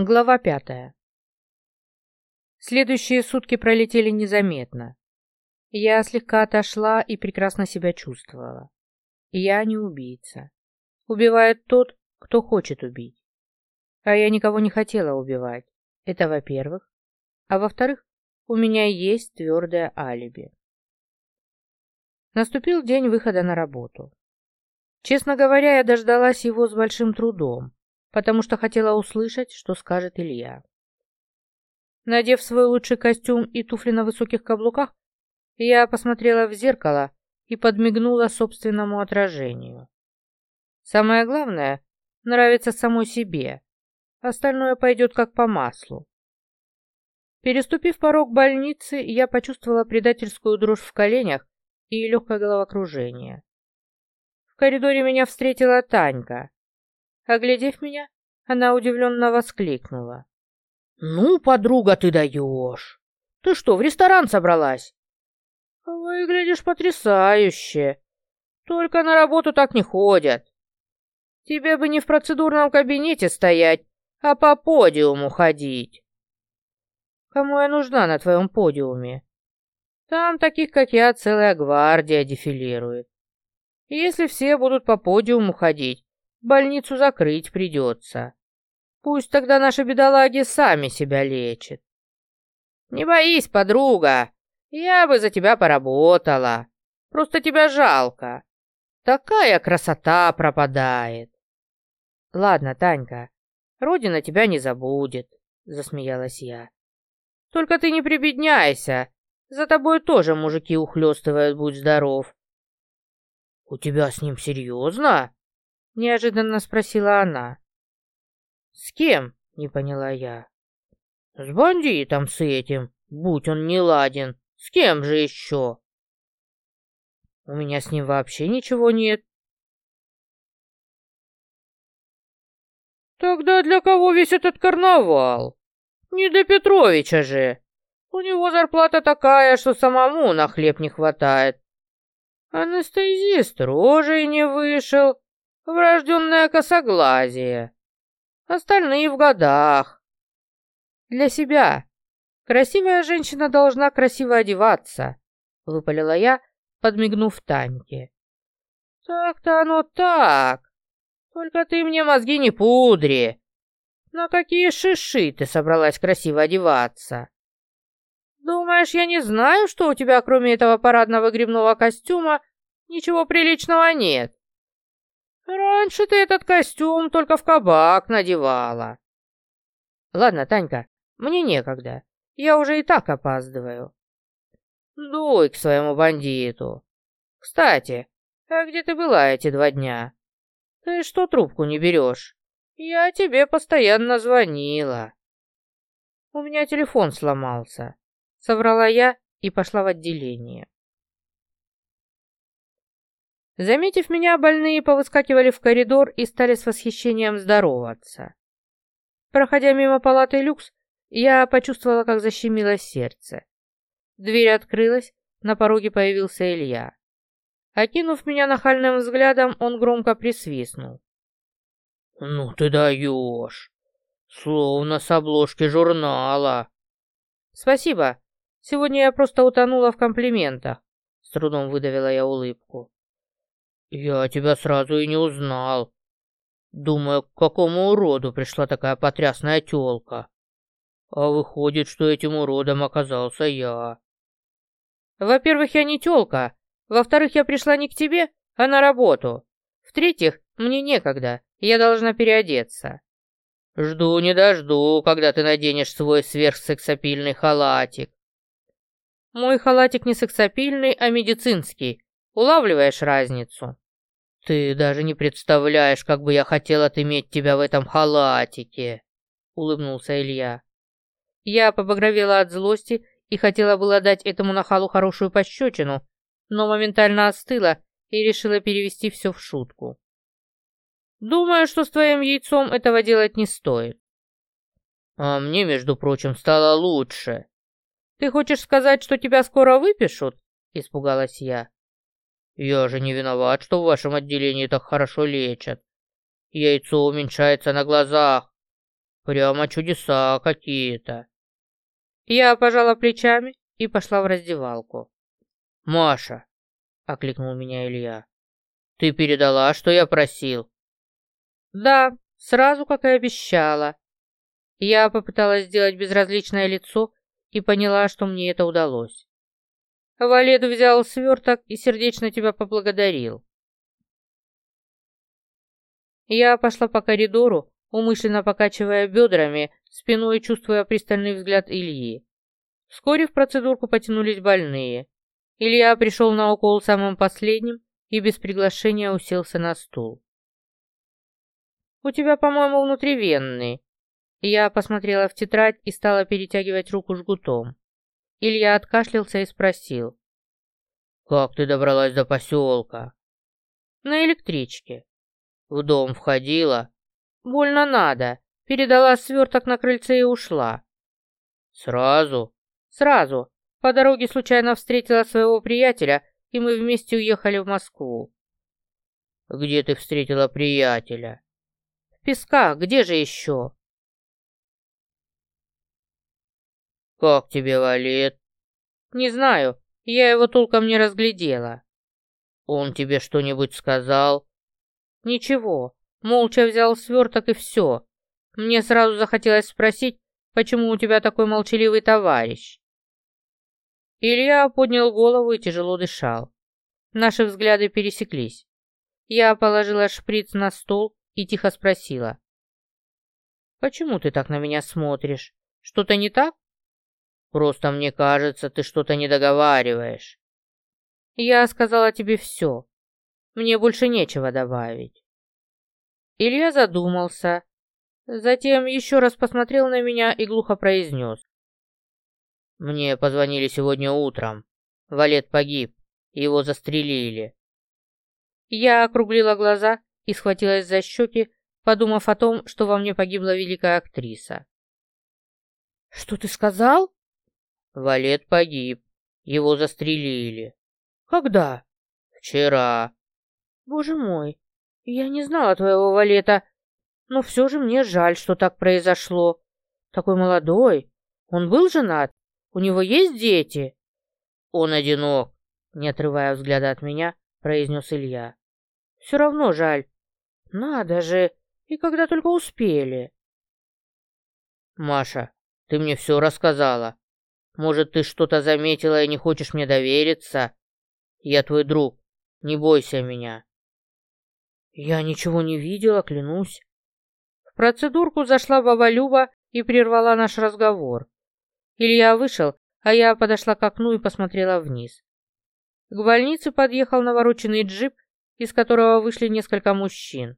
Глава пятая. Следующие сутки пролетели незаметно. Я слегка отошла и прекрасно себя чувствовала. Я не убийца. Убивает тот, кто хочет убить. А я никого не хотела убивать. Это во-первых. А во-вторых, у меня есть твердое алиби. Наступил день выхода на работу. Честно говоря, я дождалась его с большим трудом потому что хотела услышать, что скажет Илья. Надев свой лучший костюм и туфли на высоких каблуках, я посмотрела в зеркало и подмигнула собственному отражению. Самое главное — нравится самой себе, остальное пойдет как по маслу. Переступив порог больницы, я почувствовала предательскую дрожь в коленях и легкое головокружение. В коридоре меня встретила Танька. Оглядев меня, она удивленно воскликнула. «Ну, подруга, ты даешь! Ты что, в ресторан собралась?» «Выглядишь потрясающе! Только на работу так не ходят. Тебе бы не в процедурном кабинете стоять, а по подиуму ходить. Кому я нужна на твоем подиуме? Там таких, как я, целая гвардия дефилирует. Если все будут по подиуму ходить, Больницу закрыть придется. Пусть тогда наши бедолаги сами себя лечат. Не боись, подруга, я бы за тебя поработала. Просто тебя жалко. Такая красота пропадает. Ладно, Танька, Родина тебя не забудет, засмеялась я. Только ты не прибедняйся, за тобой тоже мужики ухлёстывают, будь здоров. У тебя с ним серьезно? Неожиданно спросила она. С кем? не поняла я. С бандитом с этим, будь он не ладен. С кем же еще? У меня с ним вообще ничего нет. Тогда для кого весь этот карнавал? Не до Петровича же. У него зарплата такая, что самому на хлеб не хватает. Анестезист рожей не вышел, Врожденное косоглазие. Остальные в годах. Для себя. Красивая женщина должна красиво одеваться, выпалила я, подмигнув Таньке. Так-то оно так. Только ты мне мозги не пудри. На какие шиши ты собралась красиво одеваться? Думаешь, я не знаю, что у тебя, кроме этого парадного грибного костюма, ничего приличного нет? Раньше ты этот костюм только в кабак надевала. Ладно, Танька, мне некогда. Я уже и так опаздываю. Дуй к своему бандиту. Кстати, а где ты была эти два дня? Ты что трубку не берешь? Я тебе постоянно звонила. У меня телефон сломался. Соврала я и пошла в отделение. Заметив меня, больные повыскакивали в коридор и стали с восхищением здороваться. Проходя мимо палаты люкс, я почувствовала, как защемило сердце. Дверь открылась, на пороге появился Илья. Окинув меня нахальным взглядом, он громко присвистнул. «Ну ты даешь! Словно с обложки журнала!» «Спасибо. Сегодня я просто утонула в комплиментах», — с трудом выдавила я улыбку. «Я тебя сразу и не узнал. Думаю, к какому уроду пришла такая потрясная тёлка. А выходит, что этим уродом оказался я». «Во-первых, я не тёлка. Во-вторых, я пришла не к тебе, а на работу. В-третьих, мне некогда, я должна переодеться». «Жду не дожду, когда ты наденешь свой сверхсексапильный халатик». «Мой халатик не сексапильный, а медицинский. Улавливаешь разницу? Ты даже не представляешь, как бы я хотел отыметь тебя в этом халатике, улыбнулся Илья. Я побагровела от злости и хотела было дать этому нахалу хорошую пощечину, но моментально остыла и решила перевести все в шутку. Думаю, что с твоим яйцом этого делать не стоит. А мне, между прочим, стало лучше. Ты хочешь сказать, что тебя скоро выпишут? Испугалась я. Я же не виноват, что в вашем отделении так хорошо лечат. Яйцо уменьшается на глазах. Прямо чудеса какие-то. Я пожала плечами и пошла в раздевалку. «Маша!» — окликнул меня Илья. «Ты передала, что я просил?» «Да, сразу, как и обещала». Я попыталась сделать безразличное лицо и поняла, что мне это удалось. Валет взял сверток и сердечно тебя поблагодарил. Я пошла по коридору, умышленно покачивая бедрами, спиной чувствуя пристальный взгляд Ильи. Вскоре в процедурку потянулись больные. Илья пришел на укол самым последним и без приглашения уселся на стул. «У тебя, по-моему, внутривенный». Я посмотрела в тетрадь и стала перетягивать руку жгутом. Илья откашлялся и спросил. «Как ты добралась до поселка?» «На электричке». «В дом входила?» «Больно надо. Передала сверток на крыльце и ушла». «Сразу?» «Сразу. По дороге случайно встретила своего приятеля, и мы вместе уехали в Москву». «Где ты встретила приятеля?» «В Песках. Где же еще?» «Как тебе валет?» «Не знаю. Я его толком не разглядела». «Он тебе что-нибудь сказал?» «Ничего. Молча взял сверток и все. Мне сразу захотелось спросить, почему у тебя такой молчаливый товарищ?» Илья поднял голову и тяжело дышал. Наши взгляды пересеклись. Я положила шприц на стол и тихо спросила. «Почему ты так на меня смотришь? Что-то не так?» «Просто мне кажется, ты что-то не договариваешь». «Я сказала тебе все. Мне больше нечего добавить». Илья задумался, затем еще раз посмотрел на меня и глухо произнес. Мне позвонили сегодня утром. Валет погиб. Его застрелили. Я округлила глаза и схватилась за щеки, подумав о том, что во мне погибла великая актриса. «Что ты сказал?» «Валет погиб. Его застрелили». «Когда?» «Вчера». «Боже мой, я не знала твоего Валета, но все же мне жаль, что так произошло. Такой молодой. Он был женат?» У него есть дети?» «Он одинок», — не отрывая взгляда от меня, произнес Илья. «Все равно жаль. Надо же, и когда только успели». «Маша, ты мне все рассказала. Может, ты что-то заметила и не хочешь мне довериться? Я твой друг, не бойся меня». «Я ничего не видела, клянусь». В процедурку зашла баба Люба и прервала наш разговор. Илья вышел, а я подошла к окну и посмотрела вниз. К больнице подъехал навороченный джип, из которого вышли несколько мужчин.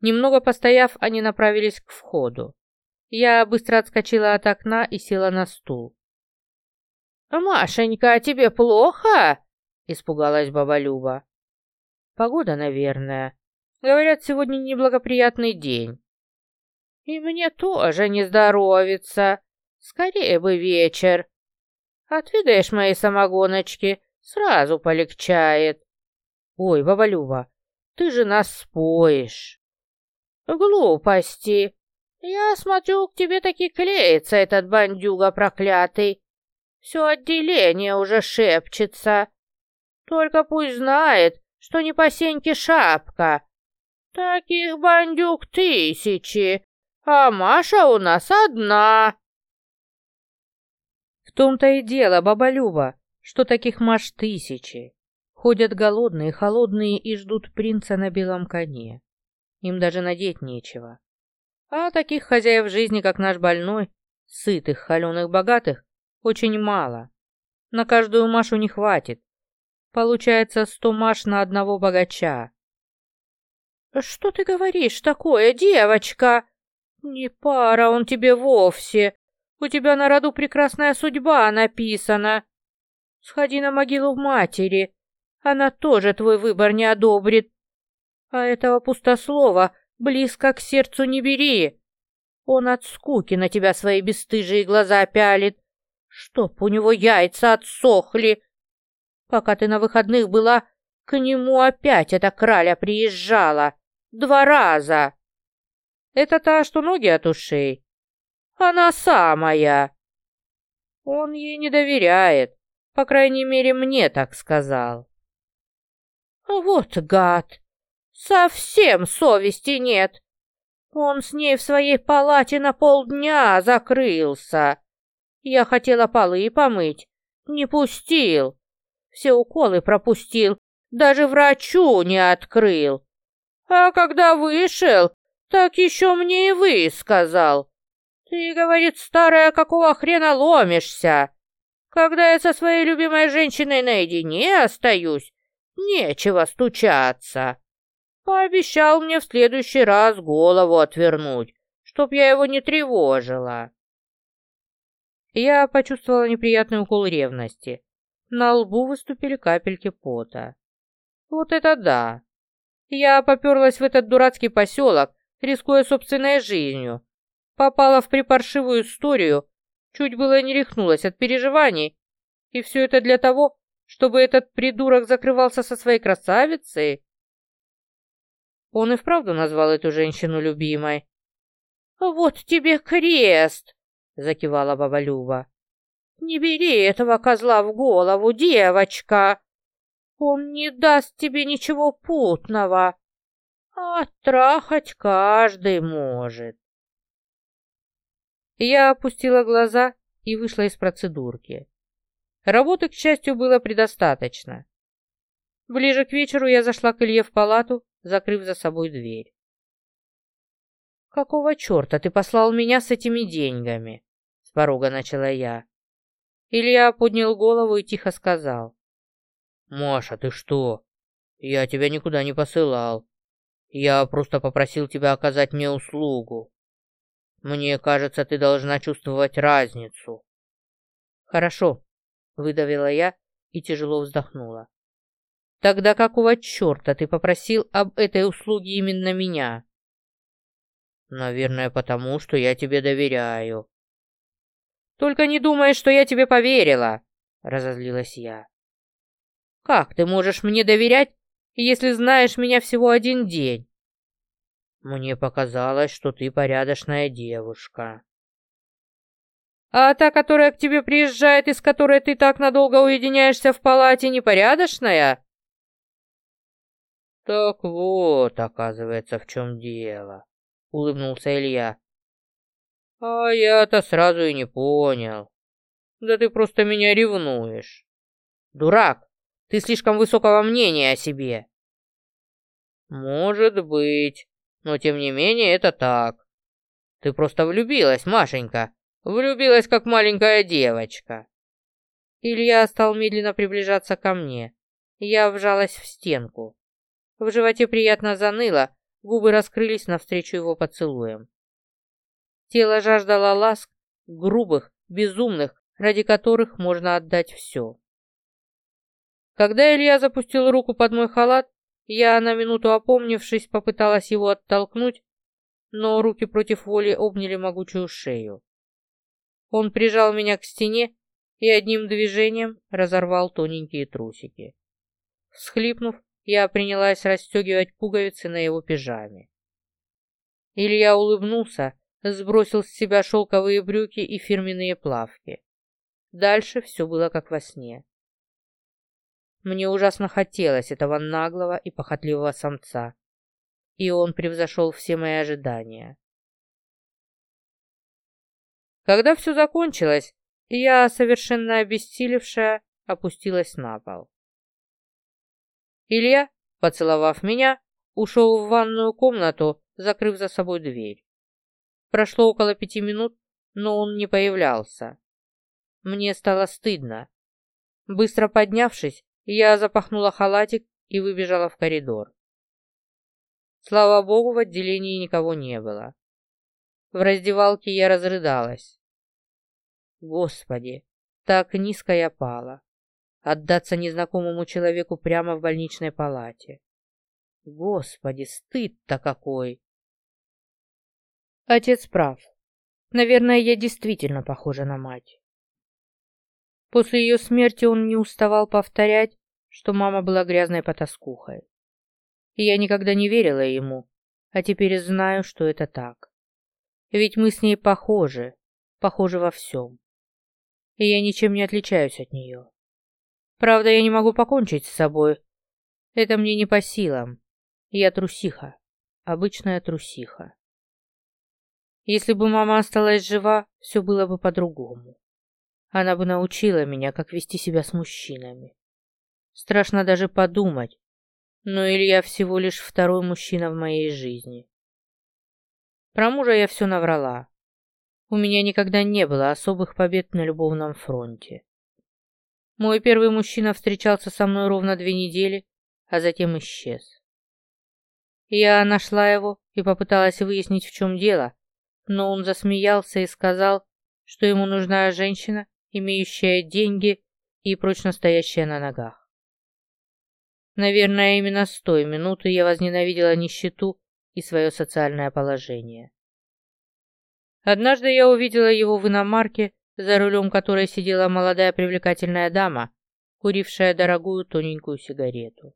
Немного постояв, они направились к входу. Я быстро отскочила от окна и села на стул. «Машенька, а тебе плохо?» — испугалась баба Люба. «Погода, наверное. Говорят, сегодня неблагоприятный день». «И мне тоже не здоровится», Скорее бы вечер. Отведаешь мои самогоночки, сразу полегчает. Ой, баба Люба, ты же нас споишь. Глупости. Я смотрю, к тебе таки клеится этот бандюга проклятый. Все отделение уже шепчется. Только пусть знает, что не по сеньке шапка. Таких бандюг тысячи, а Маша у нас одна том-то и дело, баба Люба, что таких маш тысячи. Ходят голодные, холодные и ждут принца на белом коне. Им даже надеть нечего. А таких хозяев жизни, как наш больной, сытых, холеных, богатых, очень мало. На каждую Машу не хватит. Получается сто Маш на одного богача. «Что ты говоришь такое, девочка? Не пара он тебе вовсе. У тебя на роду прекрасная судьба написана. Сходи на могилу матери, она тоже твой выбор не одобрит. А этого пустослова близко к сердцу не бери. Он от скуки на тебя свои бесстыжие глаза пялит. Чтоб у него яйца отсохли. Пока ты на выходных была, к нему опять эта краля приезжала. Два раза. Это та, что ноги от ушей? Она самая. Он ей не доверяет. По крайней мере, мне так сказал. Вот гад. Совсем совести нет. Он с ней в своей палате на полдня закрылся. Я хотела полы помыть. Не пустил. Все уколы пропустил. Даже врачу не открыл. А когда вышел, так еще мне и вы сказал. Ты, говорит, старая, какого хрена ломишься? Когда я со своей любимой женщиной наедине остаюсь, нечего стучаться. Пообещал мне в следующий раз голову отвернуть, чтоб я его не тревожила. Я почувствовала неприятный укол ревности. На лбу выступили капельки пота. Вот это да! Я поперлась в этот дурацкий поселок, рискуя собственной жизнью. Попала в припаршивую историю, чуть было не рехнулась от переживаний. И все это для того, чтобы этот придурок закрывался со своей красавицей? Он и вправду назвал эту женщину любимой. «Вот тебе крест!» — закивала баба Люба. «Не бери этого козла в голову, девочка! Он не даст тебе ничего путного, а трахать каждый может». Я опустила глаза и вышла из процедурки. Работы, к счастью, было предостаточно. Ближе к вечеру я зашла к Илье в палату закрыв за собой дверь. «Какого черта ты послал меня с этими деньгами?» — с порога начала я. Илья поднял голову и тихо сказал. «Маша, ты что? Я тебя никуда не посылал. Я просто попросил тебя оказать мне услугу. Мне кажется, ты должна чувствовать разницу». «Хорошо», — выдавила я и тяжело вздохнула. Тогда какого черта ты попросил об этой услуге именно меня? Наверное, потому что я тебе доверяю. Только не думай, что я тебе поверила, разозлилась я. Как ты можешь мне доверять, если знаешь меня всего один день? Мне показалось, что ты порядочная девушка. А та, которая к тебе приезжает и с которой ты так надолго уединяешься в палате, непорядочная? «Так вот, оказывается, в чем дело», — улыбнулся Илья. «А я-то сразу и не понял. Да ты просто меня ревнуешь. Дурак, ты слишком высокого мнения о себе». «Может быть, но тем не менее это так. Ты просто влюбилась, Машенька, влюбилась как маленькая девочка». Илья стал медленно приближаться ко мне. Я вжалась в стенку. В животе приятно заныло, губы раскрылись навстречу его поцелуям. Тело жаждало ласк, грубых, безумных, ради которых можно отдать все. Когда Илья запустил руку под мой халат, я, на минуту опомнившись, попыталась его оттолкнуть, но руки против воли обняли могучую шею. Он прижал меня к стене и одним движением разорвал тоненькие трусики. Всхлипнув, я принялась расстегивать пуговицы на его пижаме. Илья улыбнулся, сбросил с себя шелковые брюки и фирменные плавки. Дальше все было как во сне. Мне ужасно хотелось этого наглого и похотливого самца, и он превзошел все мои ожидания. Когда все закончилось, я, совершенно обессилевшая, опустилась на пол. Илья, поцеловав меня, ушел в ванную комнату, закрыв за собой дверь. Прошло около пяти минут, но он не появлялся. Мне стало стыдно. Быстро поднявшись, я запахнула халатик и выбежала в коридор. Слава богу, в отделении никого не было. В раздевалке я разрыдалась. Господи, так низко я пала отдаться незнакомому человеку прямо в больничной палате. Господи, стыд-то какой! Отец прав. Наверное, я действительно похожа на мать. После ее смерти он не уставал повторять, что мама была грязной потаскухой. И я никогда не верила ему, а теперь знаю, что это так. Ведь мы с ней похожи, похожи во всем. И я ничем не отличаюсь от нее. Правда, я не могу покончить с собой. Это мне не по силам. Я трусиха, обычная трусиха. Если бы мама осталась жива, все было бы по-другому. Она бы научила меня, как вести себя с мужчинами. Страшно даже подумать, но Илья всего лишь второй мужчина в моей жизни. Про мужа я все наврала. У меня никогда не было особых побед на любовном фронте. Мой первый мужчина встречался со мной ровно две недели, а затем исчез. Я нашла его и попыталась выяснить, в чем дело, но он засмеялся и сказал, что ему нужна женщина, имеющая деньги и прочно стоящая на ногах. Наверное, именно с той минуты я возненавидела нищету и свое социальное положение. Однажды я увидела его в иномарке, за рулем которой сидела молодая привлекательная дама, курившая дорогую тоненькую сигарету.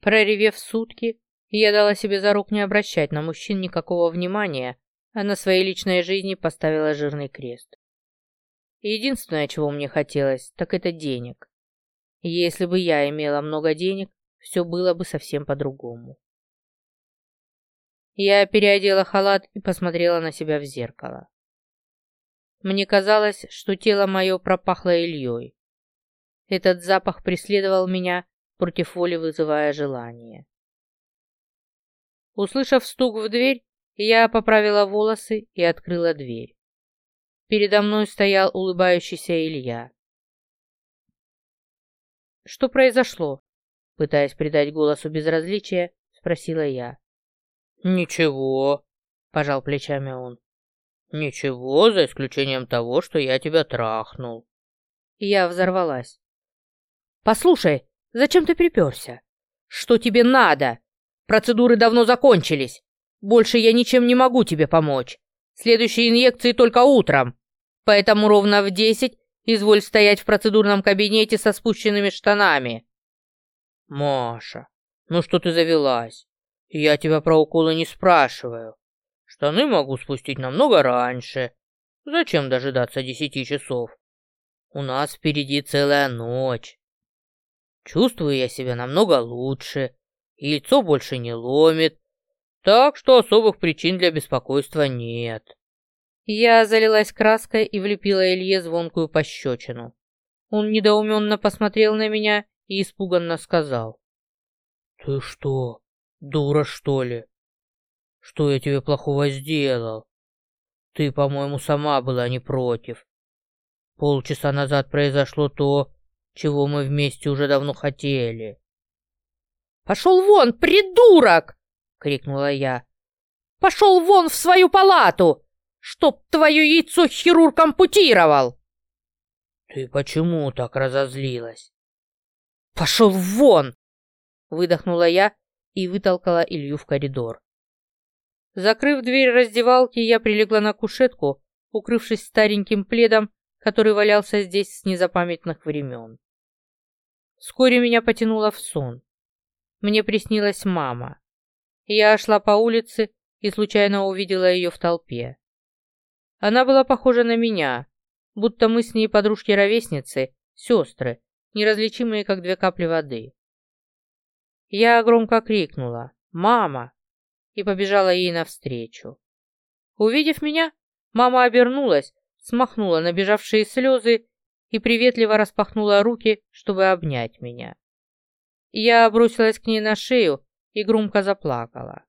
Проревев сутки, я дала себе за рук не обращать на мужчин никакого внимания, а на своей личной жизни поставила жирный крест. Единственное, чего мне хотелось, так это денег. Если бы я имела много денег, все было бы совсем по-другому. Я переодела халат и посмотрела на себя в зеркало. Мне казалось, что тело мое пропахло Ильей. Этот запах преследовал меня, против воли вызывая желание. Услышав стук в дверь, я поправила волосы и открыла дверь. Передо мной стоял улыбающийся Илья. «Что произошло?» Пытаясь придать голосу безразличия, спросила я. «Ничего», — пожал плечами он. «Ничего, за исключением того, что я тебя трахнул». Я взорвалась. «Послушай, зачем ты приперся? Что тебе надо? Процедуры давно закончились. Больше я ничем не могу тебе помочь. Следующие инъекции только утром. Поэтому ровно в десять Изволь стоять в процедурном кабинете со спущенными штанами. Маша, ну что ты завелась? Я тебя про уколы не спрашиваю. Штаны могу спустить намного раньше. Зачем дожидаться десяти часов? У нас впереди целая ночь. Чувствую я себя намного лучше, яйцо больше не ломит, так что особых причин для беспокойства нет. Я залилась краской и влепила Илье звонкую пощечину. Он недоуменно посмотрел на меня и испуганно сказал. «Ты что, дура, что ли? Что я тебе плохого сделал? Ты, по-моему, сама была не против. Полчаса назад произошло то, чего мы вместе уже давно хотели». «Пошел вон, придурок!» — крикнула я. «Пошел вон в свою палату! чтоб твое яйцо хирург ампутировал!» «Ты почему так разозлилась?» «Пошел вон!» Выдохнула я и вытолкала Илью в коридор. Закрыв дверь раздевалки, я прилегла на кушетку, укрывшись стареньким пледом, который валялся здесь с незапамятных времен. Вскоре меня потянуло в сон. Мне приснилась мама. Я шла по улице и случайно увидела ее в толпе. Она была похожа на меня, будто мы с ней подружки-ровесницы, сестры, неразличимые, как две капли воды. Я громко крикнула «Мама!» И побежала ей навстречу. Увидев меня, мама обернулась, смахнула набежавшие слезы и приветливо распахнула руки, чтобы обнять меня. Я бросилась к ней на шею и громко заплакала.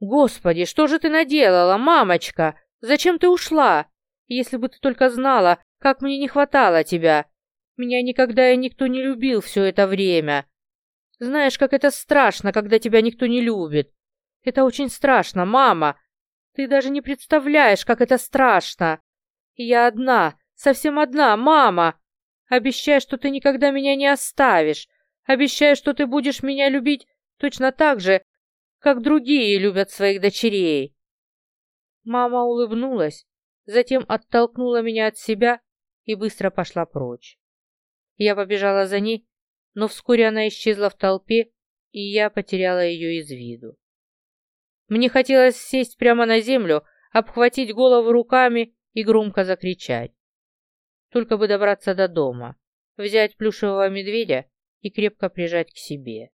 «Господи, что же ты наделала, мамочка?» Зачем ты ушла? Если бы ты только знала, как мне не хватало тебя. Меня никогда и никто не любил все это время. Знаешь, как это страшно, когда тебя никто не любит. Это очень страшно, мама. Ты даже не представляешь, как это страшно. Я одна, совсем одна, мама. Обещай, что ты никогда меня не оставишь. Обещай, что ты будешь меня любить точно так же, как другие любят своих дочерей. Мама улыбнулась, затем оттолкнула меня от себя и быстро пошла прочь. Я побежала за ней, но вскоре она исчезла в толпе, и я потеряла ее из виду. Мне хотелось сесть прямо на землю, обхватить голову руками и громко закричать. Только бы добраться до дома, взять плюшевого медведя и крепко прижать к себе.